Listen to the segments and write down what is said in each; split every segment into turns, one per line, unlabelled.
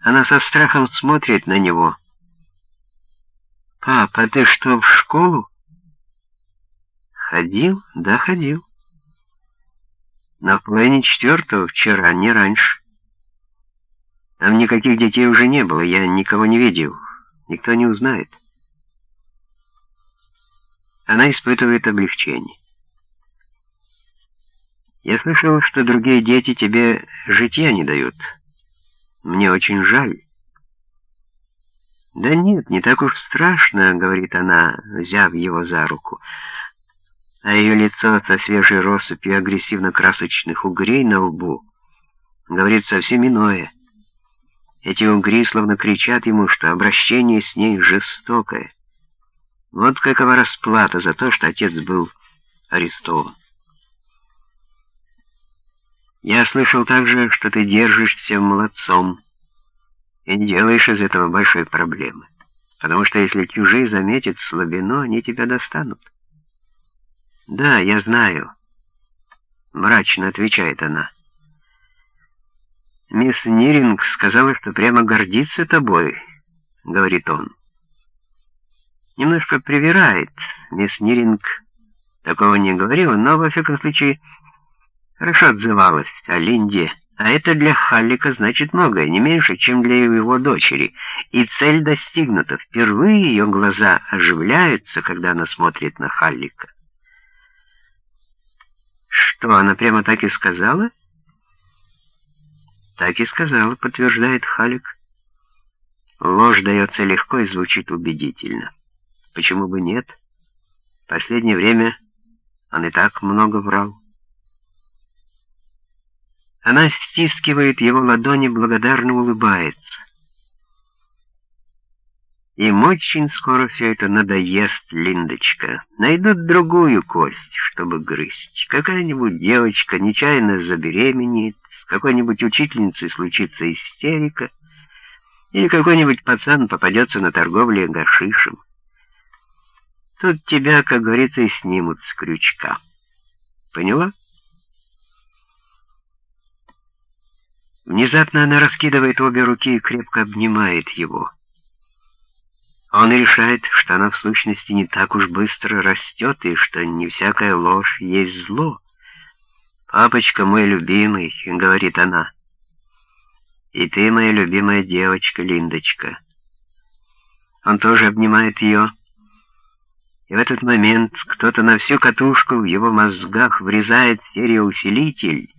Она со страхом смотрит на него. «Папа, ты что, в школу?» «Ходил? Да, ходил. На половине четвертого вчера, не раньше. Там никаких детей уже не было, я никого не видел. Никто не узнает». Она испытывает облегчение. «Я слышал, что другие дети тебе житья не дают». Мне очень жаль». «Да нет, не так уж страшно», — говорит она, взяв его за руку. А ее лицо со свежей россыпью агрессивно-красочных угрей на лбу говорит совсем иное. Эти угри словно кричат ему, что обращение с ней жестокое. Вот какова расплата за то, что отец был арестован. Я слышал также, что ты держишься молодцом и не делаешь из этого большой проблемы, потому что если чужие заметят слабину, они тебя достанут. Да, я знаю, мрачно отвечает она. Мисс Ниринг сказала, что прямо гордится тобой, говорит он. Немножко привирает. Мисс Ниринг такого не говорила, но, во всяком случае, Хорошо отзывалась о Линде, а это для Халлика значит многое, не меньше, чем для его дочери. И цель достигнута. Впервые ее глаза оживляются, когда она смотрит на Халлика. Что, она прямо так и сказала? Так и сказала, подтверждает Халлик. Ложь дается легко и звучит убедительно. Почему бы нет? В последнее время он и так много врал. Она стискивает его ладони, благодарно улыбается. Им очень скоро все это надоест, Линдочка. Найдут другую кость, чтобы грызть. Какая-нибудь девочка нечаянно забеременеет, с какой-нибудь учительницей случится истерика, или какой-нибудь пацан попадется на торговле гашишем. Тут тебя, как говорится, и снимут с крючка. Поняла? Внезапно она раскидывает обе руки и крепко обнимает его. Он решает, что она в сущности не так уж быстро растет, и что не всякая ложь есть зло. «Папочка мой любимый», — говорит она, — «и ты моя любимая девочка, Линдочка». Он тоже обнимает ее, и в этот момент кто-то на всю катушку в его мозгах врезает стереоусилитель,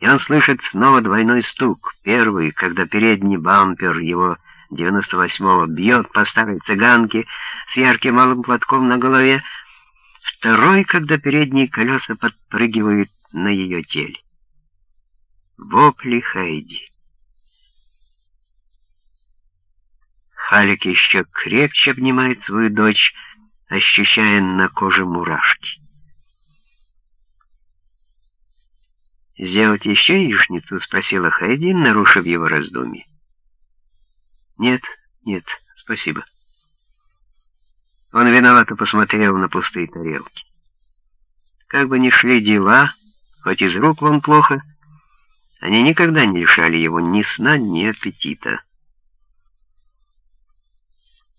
и он слышит снова двойной стук. Первый, когда передний бампер его 98-го бьет по старой цыганке с ярким малым платком на голове. Второй, когда передние колеса подпрыгивают на ее теле. Вопли Хайди. Халик еще крепче обнимает свою дочь, ощущая на коже мурашки. «Сделать еще яичницу?» — спросила Хэдди, нарушив его раздумье. «Нет, нет, спасибо». Он виновато посмотрел на пустые тарелки. Как бы ни шли дела, хоть из рук вон плохо, они никогда не лишали его ни сна, ни аппетита.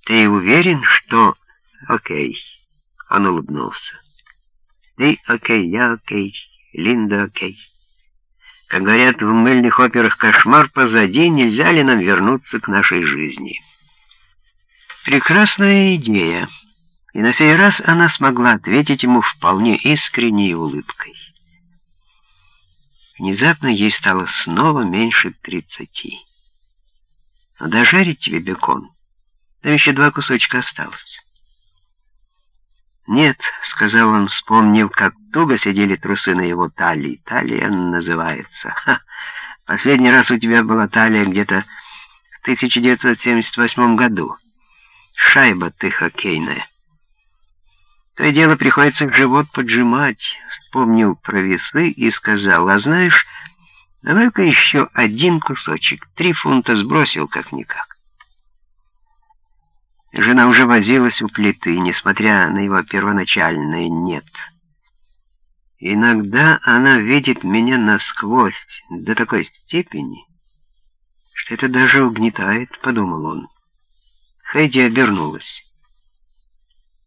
«Ты уверен, что...» «Окей», — он улыбнулся. «Ты окей, я окей, Линда окей». Как говорят в мыльных операх «Кошмар позади», нельзя ли нам вернуться к нашей жизни? Прекрасная идея. И на сей раз она смогла ответить ему вполне искренней улыбкой. Внезапно ей стало снова меньше тридцати. Но дожарить тебе бекон. Там еще два кусочка осталось. «Нет», — сказал он, вспомнив, как туго сидели трусы на его талии. Талия называется. Ха, последний раз у тебя была талия где-то в 1978 году. Шайба ты хоккейная. То и дело приходится живот поджимать. Вспомнил про весы и сказал, а знаешь, давай-ка еще один кусочек. Три фунта сбросил как-никак. Жена уже возилась у плиты, несмотря на его первоначальное «нет». Иногда она видит меня насквозь до такой степени, Это даже угнетает, подумал он. Хэдди обернулась.